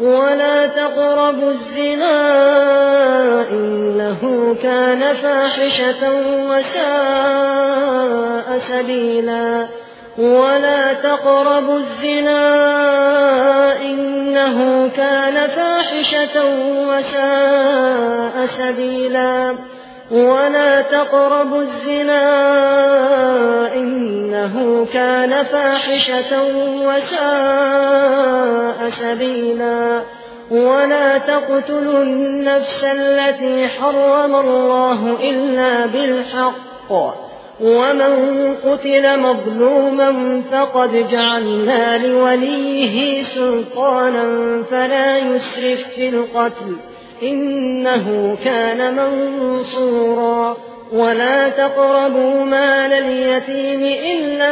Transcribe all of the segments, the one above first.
ولا تقربوا الزنا إنه كان فاحشة وساء سبيلا ولا تقربوا الزنا إنه كان فاحشة وساء سبيلا ولا تقربوا الزنا إنه كان فاحشة وساء سبيلا ولا تقتلوا النفس التي حرم الله إلا بالحق ومن قتل مظلوما فقد جعلنا لوليه سلطانا فلا يسرف في القتل إنه كان منصورا ولا تقربوا مال اليتيم إلا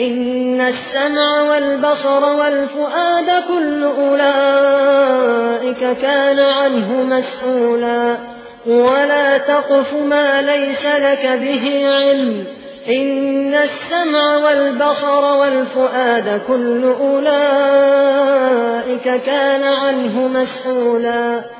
إن السمع والبصر والفؤاد كل أولئك كان عنه مسؤولا. ولا تقف ما ليس لك به علم. إن السمع والبصر والفؤاد كل أولئك كان عنه مسؤولا.